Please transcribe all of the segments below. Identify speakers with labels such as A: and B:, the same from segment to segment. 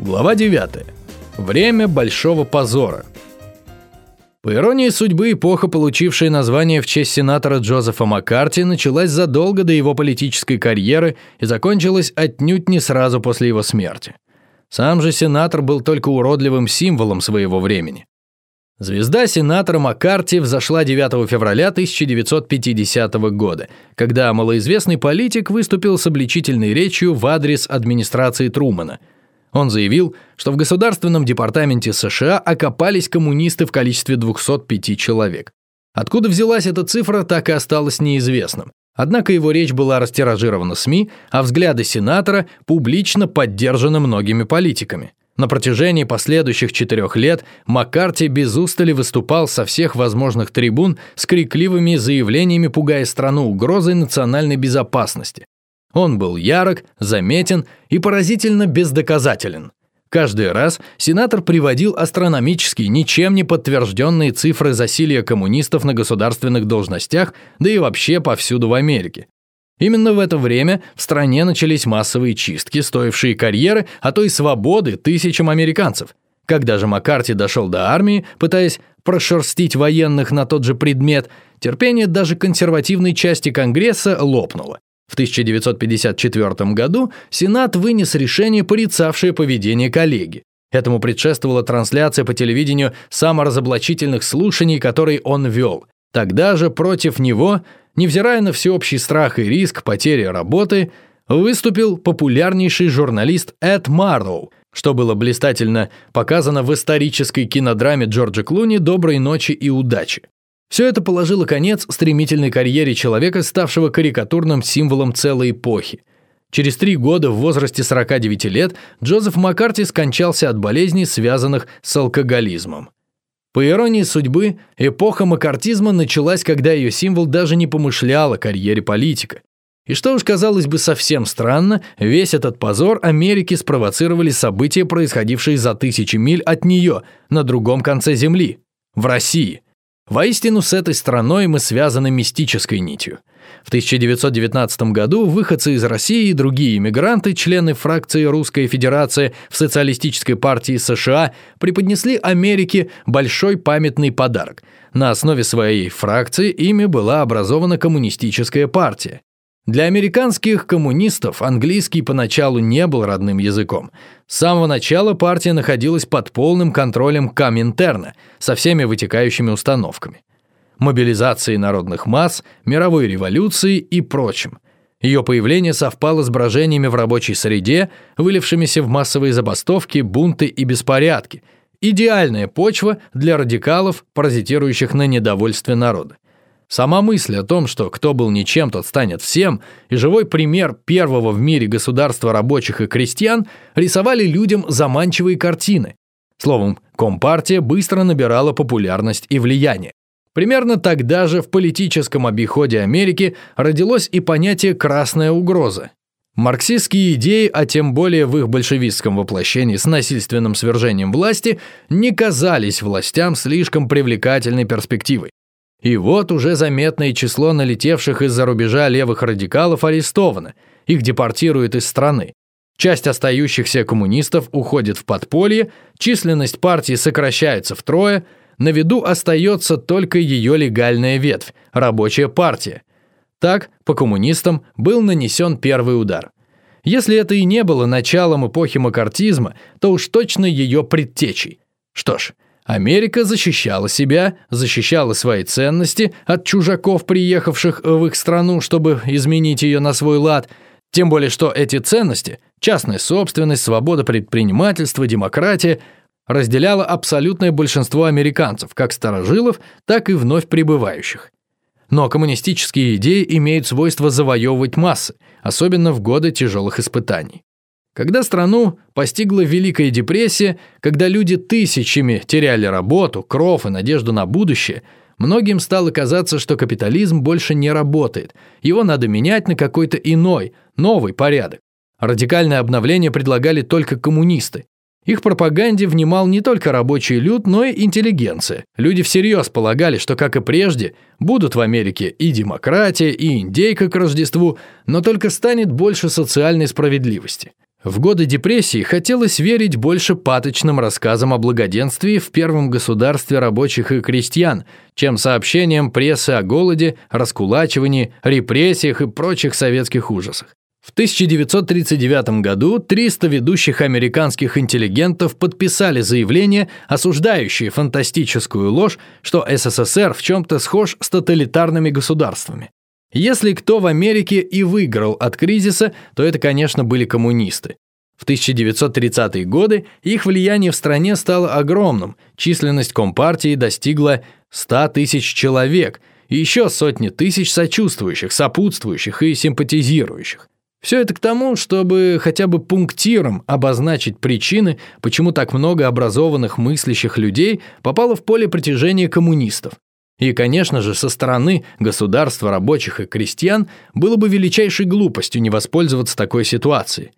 A: Глава 9. Время большого позора. По иронии судьбы, эпоха, получившая название в честь сенатора Джозефа Маккарти, началась задолго до его политической карьеры и закончилась отнюдь не сразу после его смерти. Сам же сенатор был только уродливым символом своего времени. Звезда сенатора Маккарти взошла 9 февраля 1950 года, когда малоизвестный политик выступил с обличительной речью в адрес администрации Трумана – он заявил, что в Государственном департаменте США окопались коммунисты в количестве 205 человек. Откуда взялась эта цифра, так и осталось неизвестным. Однако его речь была растиражирована СМИ, а взгляды сенатора публично поддержаны многими политиками. На протяжении последующих четырех лет Маккарти без устали выступал со всех возможных трибун с крикливыми заявлениями, пугая страну угрозой национальной безопасности. Он был ярок, заметен и поразительно бездоказателен. Каждый раз сенатор приводил астрономические, ничем не подтвержденные цифры засилия коммунистов на государственных должностях, да и вообще повсюду в Америке. Именно в это время в стране начались массовые чистки, стоившие карьеры, а то и свободы тысячам американцев. Когда же Маккарти дошел до армии, пытаясь прошерстить военных на тот же предмет, терпение даже консервативной части Конгресса лопнуло. В 1954 году Сенат вынес решение, порицавшее поведение коллеги. Этому предшествовала трансляция по телевидению саморазоблачительных слушаний, которые он вел. Тогда же против него, невзирая на всеобщий страх и риск потери работы, выступил популярнейший журналист Эд Марлоу, что было блистательно показано в исторической кинодраме Джорджа Клуни «Доброй ночи и удачи». Все это положило конец стремительной карьере человека, ставшего карикатурным символом целой эпохи. Через три года в возрасте 49 лет Джозеф Маккарти скончался от болезней, связанных с алкоголизмом. По иронии судьбы, эпоха маккартизма началась, когда ее символ даже не помышлял о карьере политика. И что уж казалось бы совсем странно, весь этот позор Америки спровоцировали события, происходившие за тысячи миль от нее, на другом конце Земли, в России – Воистину, с этой страной мы связаны мистической нитью. В 1919 году выходцы из России и другие иммигранты, члены фракции Русская Федерация в Социалистической партии США, преподнесли Америке большой памятный подарок. На основе своей фракции ими была образована Коммунистическая партия. Для американских коммунистов английский поначалу не был родным языком. С самого начала партия находилась под полным контролем Коминтерна со всеми вытекающими установками. Мобилизацией народных масс, мировой революцией и прочим. Ее появление совпало с брожениями в рабочей среде, вылившимися в массовые забастовки, бунты и беспорядки. Идеальная почва для радикалов, паразитирующих на недовольстве народа. Сама мысль о том, что кто был ничем, тот станет всем, и живой пример первого в мире государства рабочих и крестьян рисовали людям заманчивые картины. Словом, Компартия быстро набирала популярность и влияние. Примерно тогда же в политическом обиходе Америки родилось и понятие «красная угроза». Марксистские идеи, а тем более в их большевистском воплощении с насильственным свержением власти, не казались властям слишком привлекательной перспективой. И вот уже заметное число налетевших из-за рубежа левых радикалов арестовано, их депортируют из страны. Часть остающихся коммунистов уходит в подполье, численность партии сокращается втрое, на виду остается только ее легальная ветвь – рабочая партия. Так, по коммунистам был нанесен первый удар. Если это и не было началом эпохи макартизма, то уж точно ее предтечей. Что ж, Америка защищала себя, защищала свои ценности от чужаков, приехавших в их страну, чтобы изменить ее на свой лад. Тем более, что эти ценности – частная собственность, свобода предпринимательства, демократия – разделяло абсолютное большинство американцев, как старожилов, так и вновь прибывающих. Но коммунистические идеи имеют свойство завоевывать массы, особенно в годы тяжелых испытаний. Когда страну постигла Великая депрессия, когда люди тысячами теряли работу, кров и надежду на будущее, многим стало казаться, что капитализм больше не работает, его надо менять на какой-то иной, новый порядок. Радикальное обновление предлагали только коммунисты. Их пропаганде внимал не только рабочий люд, но и интеллигенция. Люди всерьез полагали, что, как и прежде, будут в Америке и демократия, и индейка к Рождеству, но только станет больше социальной справедливости. В годы депрессии хотелось верить больше паточным рассказам о благоденствии в первом государстве рабочих и крестьян, чем сообщениям прессы о голоде, раскулачивании, репрессиях и прочих советских ужасах. В 1939 году 300 ведущих американских интеллигентов подписали заявление, осуждающее фантастическую ложь, что СССР в чем-то схож с тоталитарными государствами. Если кто в Америке и выиграл от кризиса, то это, конечно, были коммунисты. В 1930-е годы их влияние в стране стало огромным, численность Компартии достигла 100 тысяч человек и еще сотни тысяч сочувствующих, сопутствующих и симпатизирующих. Все это к тому, чтобы хотя бы пунктиром обозначить причины, почему так много образованных мыслящих людей попало в поле притяжения коммунистов. И, конечно же, со стороны государства, рабочих и крестьян было бы величайшей глупостью не воспользоваться такой ситуацией.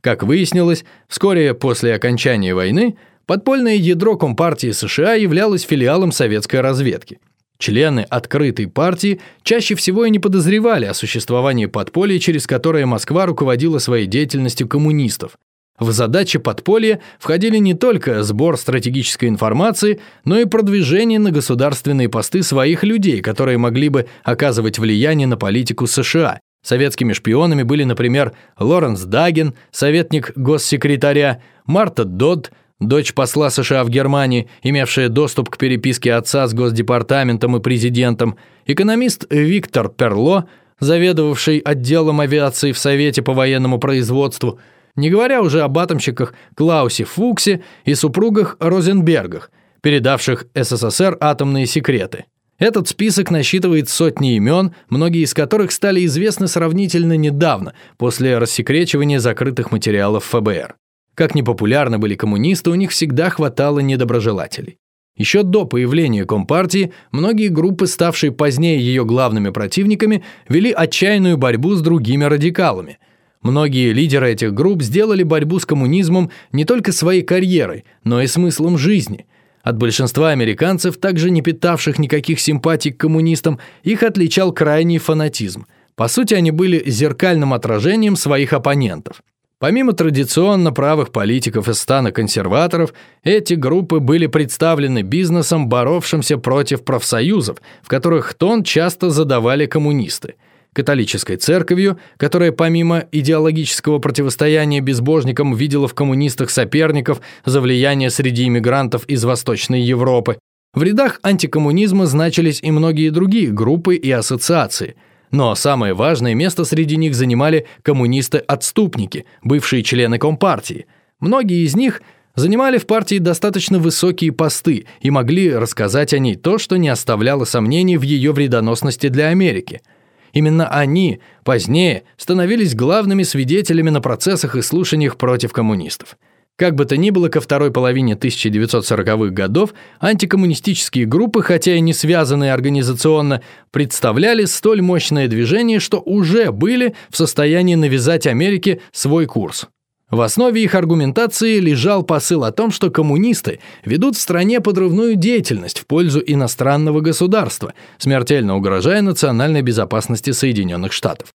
A: Как выяснилось, вскоре после окончания войны подпольное ядро Компартии США являлось филиалом советской разведки. Члены открытой партии чаще всего и не подозревали о существовании подполья, через которое Москва руководила своей деятельностью коммунистов, в задачи подполья входили не только сбор стратегической информации, но и продвижение на государственные посты своих людей, которые могли бы оказывать влияние на политику США. Советскими шпионами были, например, Лоренс Даген, советник госсекретаря, Марта Додд, дочь посла США в Германии, имевшая доступ к переписке отца с Госдепартаментом и президентом, экономист Виктор Перло, заведовавший отделом авиации в Совете по военному производству – не говоря уже об атомщиках Клаусе Фуксе и супругах Розенбергах, передавших СССР атомные секреты. Этот список насчитывает сотни имен, многие из которых стали известны сравнительно недавно, после рассекречивания закрытых материалов ФБР. Как непопулярны были коммунисты, у них всегда хватало недоброжелателей. Еще до появления Компартии многие группы, ставшие позднее ее главными противниками, вели отчаянную борьбу с другими радикалами – Многие лидеры этих групп сделали борьбу с коммунизмом не только своей карьерой, но и смыслом жизни. От большинства американцев, также не питавших никаких симпатий к коммунистам, их отличал крайний фанатизм. По сути, они были зеркальным отражением своих оппонентов. Помимо традиционно правых политиков из стана консерваторов, эти группы были представлены бизнесом, боровшимся против профсоюзов, в которых тон часто задавали коммунисты – католической церковью, которая помимо идеологического противостояния безбожникам видела в коммунистах соперников за влияние среди иммигрантов из Восточной Европы. В рядах антикоммунизма значились и многие другие группы и ассоциации. Но самое важное место среди них занимали коммунисты-отступники, бывшие члены Компартии. Многие из них занимали в партии достаточно высокие посты и могли рассказать о ней то, что не оставляло сомнений в ее вредоносности для Америки – Именно они позднее становились главными свидетелями на процессах и слушаниях против коммунистов. Как бы то ни было, ко второй половине 1940-х годов антикоммунистические группы, хотя и не связанные организационно, представляли столь мощное движение, что уже были в состоянии навязать Америке свой курс. В основе их аргументации лежал посыл о том, что коммунисты ведут в стране подрывную деятельность в пользу иностранного государства, смертельно угрожая национальной безопасности Соединенных Штатов.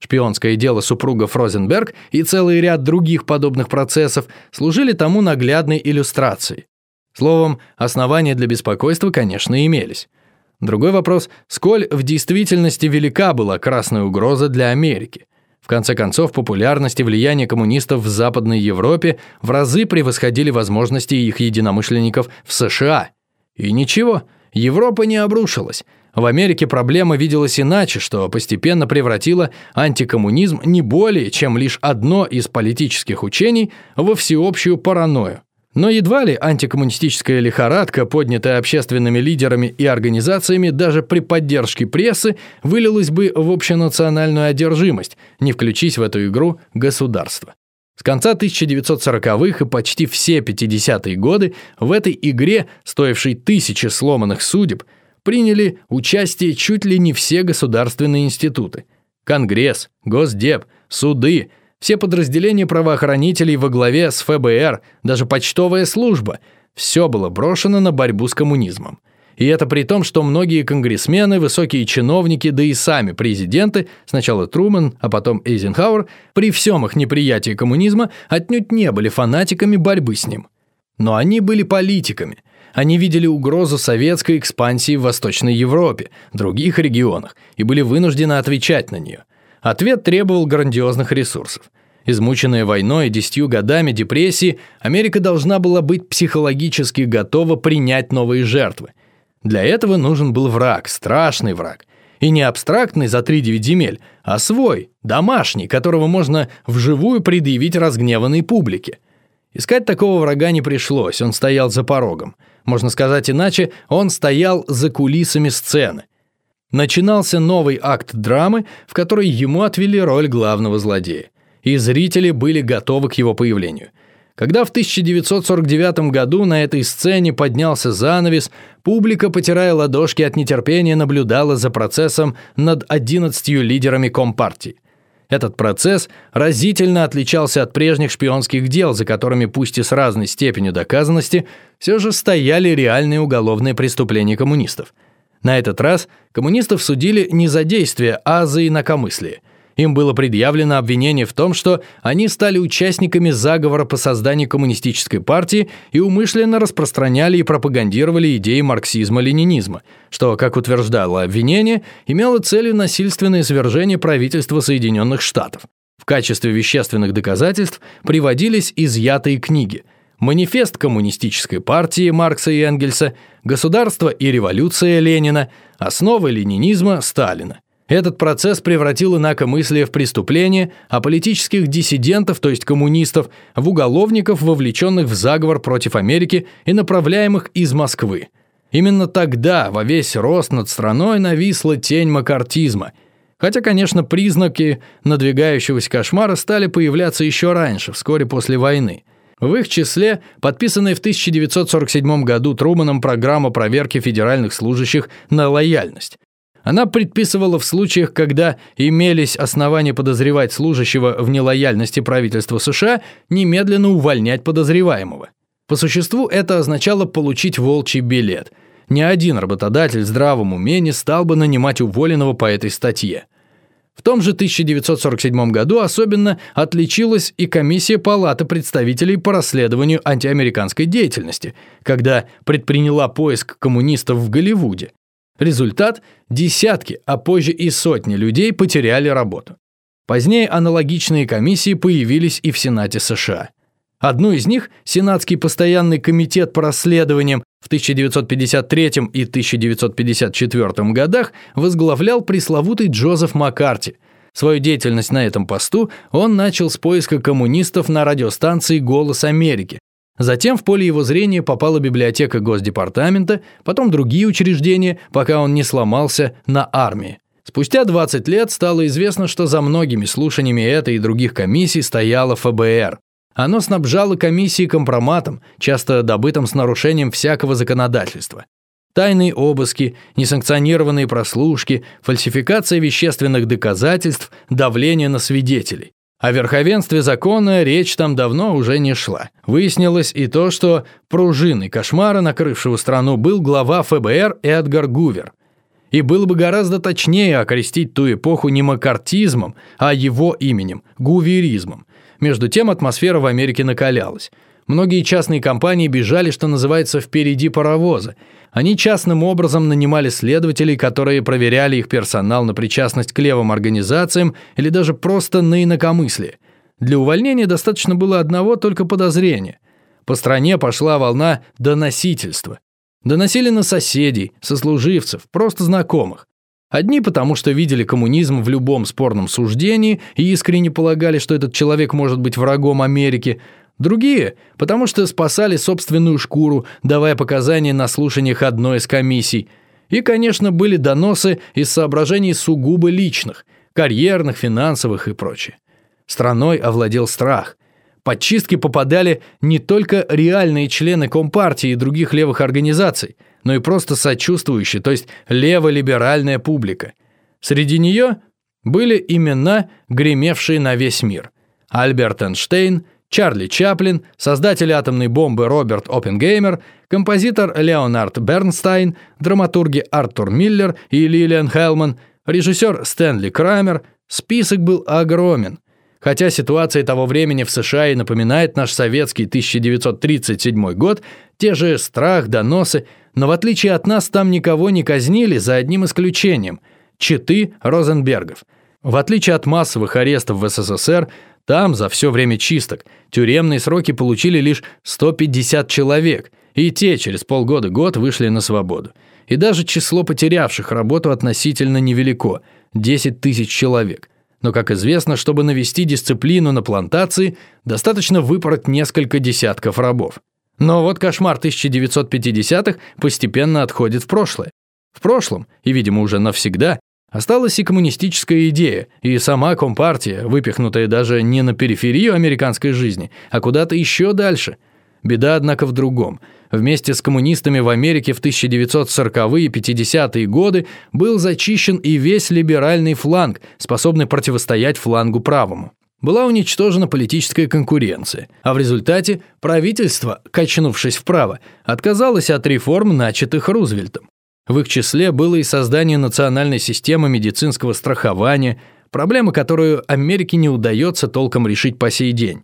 A: Шпионское дело супругов Розенберг и целый ряд других подобных процессов служили тому наглядной иллюстрацией. Словом, основания для беспокойства, конечно, имелись. Другой вопрос, сколь в действительности велика была красная угроза для Америки – в конце концов, популярность и влияние коммунистов в Западной Европе в разы превосходили возможности их единомышленников в США. И ничего, Европа не обрушилась. В Америке проблема виделась иначе, что постепенно превратило антикоммунизм не более, чем лишь одно из политических учений во всеобщую паранойю. Но едва ли антикоммунистическая лихорадка, поднятая общественными лидерами и организациями даже при поддержке прессы, вылилась бы в общенациональную одержимость, не включись в эту игру государство. С конца 1940-х и почти все 50-е годы в этой игре, стоившей тысячи сломанных судеб, приняли участие чуть ли не все государственные институты. Конгресс, Госдеп, суды – все подразделения правоохранителей во главе с ФБР, даже почтовая служба – все было брошено на борьбу с коммунизмом. И это при том, что многие конгрессмены, высокие чиновники, да и сами президенты, сначала Трумэн, а потом Эйзенхауэр, при всем их неприятии коммунизма отнюдь не были фанатиками борьбы с ним. Но они были политиками. Они видели угрозу советской экспансии в Восточной Европе, других регионах, и были вынуждены отвечать на нее. Ответ требовал грандиозных ресурсов. Измученная войной и десятью годами депрессии, Америка должна была быть психологически готова принять новые жертвы. Для этого нужен был враг, страшный враг. И не абстрактный за 3-9 земель, а свой, домашний, которого можно вживую предъявить разгневанной публике. Искать такого врага не пришлось, он стоял за порогом. Можно сказать иначе, он стоял за кулисами сцены. Начинался новый акт драмы, в которой ему отвели роль главного злодея и зрители были готовы к его появлению. Когда в 1949 году на этой сцене поднялся занавес, публика, потирая ладошки от нетерпения, наблюдала за процессом над 11 лидерами Компартии. Этот процесс разительно отличался от прежних шпионских дел, за которыми, пусть и с разной степенью доказанности, все же стояли реальные уголовные преступления коммунистов. На этот раз коммунистов судили не за действия, а за инакомыслие – им было предъявлено обвинение в том, что они стали участниками заговора по созданию коммунистической партии и умышленно распространяли и пропагандировали идеи марксизма-ленинизма, что, как утверждало обвинение, имело целью насильственное свержение правительства Соединенных Штатов. В качестве вещественных доказательств приводились изъятые книги «Манифест коммунистической партии Маркса и Энгельса», «Государство и революция Ленина», «Основы ленинизма Сталина». Этот процесс превратил инакомыслие в преступление, а политических диссидентов, то есть коммунистов, в уголовников, вовлеченных в заговор против Америки и направляемых из Москвы. Именно тогда во весь рост над страной нависла тень макартизма. Хотя, конечно, признаки надвигающегося кошмара стали появляться еще раньше, вскоре после войны. В их числе подписанная в 1947 году Труманом программа проверки федеральных служащих на лояльность. Она предписывала в случаях, когда имелись основания подозревать служащего в нелояльности правительства США, немедленно увольнять подозреваемого. По существу это означало получить волчий билет. Ни один работодатель в здравом уме не стал бы нанимать уволенного по этой статье. В том же 1947 году особенно отличилась и комиссия Палаты представителей по расследованию антиамериканской деятельности, когда предприняла поиск коммунистов в Голливуде. Результат – десятки, а позже и сотни людей потеряли работу. Позднее аналогичные комиссии появились и в Сенате США. Одну из них, Сенатский постоянный комитет по расследованиям в 1953 и 1954 годах возглавлял пресловутый Джозеф Маккарти. Свою деятельность на этом посту он начал с поиска коммунистов на радиостанции «Голос Америки», Затем в поле его зрения попала библиотека Госдепартамента, потом другие учреждения, пока он не сломался на армии. Спустя 20 лет стало известно, что за многими слушаниями этой и других комиссий стояло ФБР. Оно снабжало комиссии компроматом, часто добытым с нарушением всякого законодательства. Тайные обыски, несанкционированные прослушки, фальсификация вещественных доказательств, давление на свидетелей. О верховенстве закона речь там давно уже не шла. Выяснилось и то, что пружиной кошмара, накрывшего страну, был глава ФБР Эдгар Гувер. И было бы гораздо точнее окрестить ту эпоху не макартизмом, а его именем – гуверизмом. Между тем атмосфера в Америке накалялась. Многие частные компании бежали, что называется, впереди паровоза. Они частным образом нанимали следователей, которые проверяли их персонал на причастность к левым организациям или даже просто на инакомыслие. Для увольнения достаточно было одного только подозрения. По стране пошла волна доносительства. Доносили на соседей, сослуживцев, просто знакомых. Одни потому, что видели коммунизм в любом спорном суждении и искренне полагали, что этот человек может быть врагом Америки, Другие, потому что спасали собственную шкуру, давая показания на слушаниях одной из комиссий. И, конечно, были доносы из соображений сугубо личных, карьерных, финансовых и прочее. Страной овладел страх. Под чистки попадали не только реальные члены Компартии и других левых организаций, но и просто сочувствующие, то есть леволиберальная публика. Среди нее были имена, гремевшие на весь мир. Альберт Эйнштейн – Чарли Чаплин, создатель атомной бомбы Роберт Оппенгеймер, композитор Леонард Бернстайн, драматурги Артур Миллер и Лилиан Хелман, режиссер Стэнли Крамер. Список был огромен. Хотя ситуация того времени в США и напоминает наш советский 1937 год, те же страх, доносы, но в отличие от нас там никого не казнили за одним исключением – читы Розенбергов. В отличие от массовых арестов в СССР, там за все время чисток тюремные сроки получили лишь 150 человек, и те через полгода-год вышли на свободу. И даже число потерявших работу относительно невелико – 10 тысяч человек. Но, как известно, чтобы навести дисциплину на плантации, достаточно выпороть несколько десятков рабов. Но вот кошмар 1950-х постепенно отходит в прошлое. В прошлом, и, видимо, уже навсегда, осталась и коммунистическая идея, и сама Компартия, выпихнутая даже не на периферию американской жизни, а куда-то еще дальше. Беда, однако, в другом. Вместе с коммунистами в Америке в 1940-е и 50-е годы был зачищен и весь либеральный фланг, способный противостоять флангу правому была уничтожена политическая конкуренция, а в результате правительство, качнувшись вправо, отказалось от реформ, начатых Рузвельтом. В их числе было и создание национальной системы медицинского страхования, проблема, которую Америке не удается толком решить по сей день.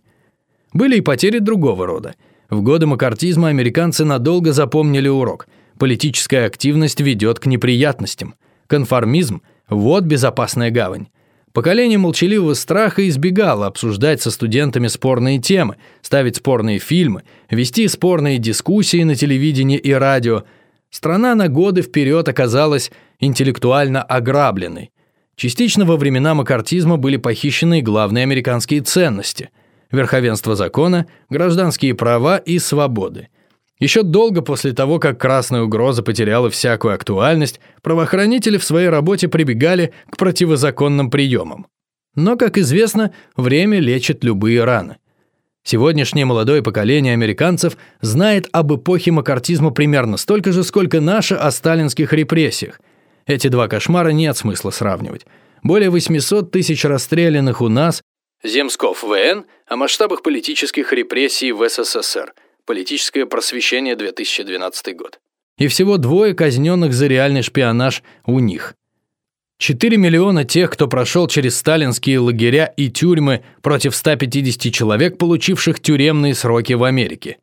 A: Были и потери другого рода. В годы макартизма американцы надолго запомнили урок. Политическая активность ведет к неприятностям. Конформизм – вот безопасная гавань. Поколение молчаливого страха избегало обсуждать со студентами спорные темы, ставить спорные фильмы, вести спорные дискуссии на телевидении и радио. Страна на годы вперед оказалась интеллектуально ограбленной. Частично во времена макартизма были похищены главные американские ценности – верховенство закона, гражданские права и свободы. Еще долго после того, как красная угроза потеряла всякую актуальность, правоохранители в своей работе прибегали к противозаконным приемам. Но, как известно, время лечит любые раны. Сегодняшнее молодое поколение американцев знает об эпохе макартизма примерно столько же, сколько наше о сталинских репрессиях. Эти два кошмара нет смысла сравнивать. Более 800 тысяч расстрелянных у нас, Земсков ВН, о масштабах политических репрессий в СССР – Политическое просвещение 2012 год. И всего двое казненных за реальный шпионаж у них. 4 миллиона тех, кто прошел через сталинские лагеря и тюрьмы против 150 человек, получивших тюремные сроки в Америке.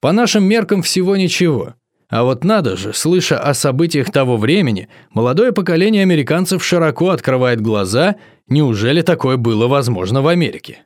A: По нашим меркам всего ничего. А вот надо же, слыша о событиях того времени, молодое поколение американцев широко открывает глаза, неужели такое было возможно в Америке?